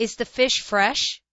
Is the fish fresh?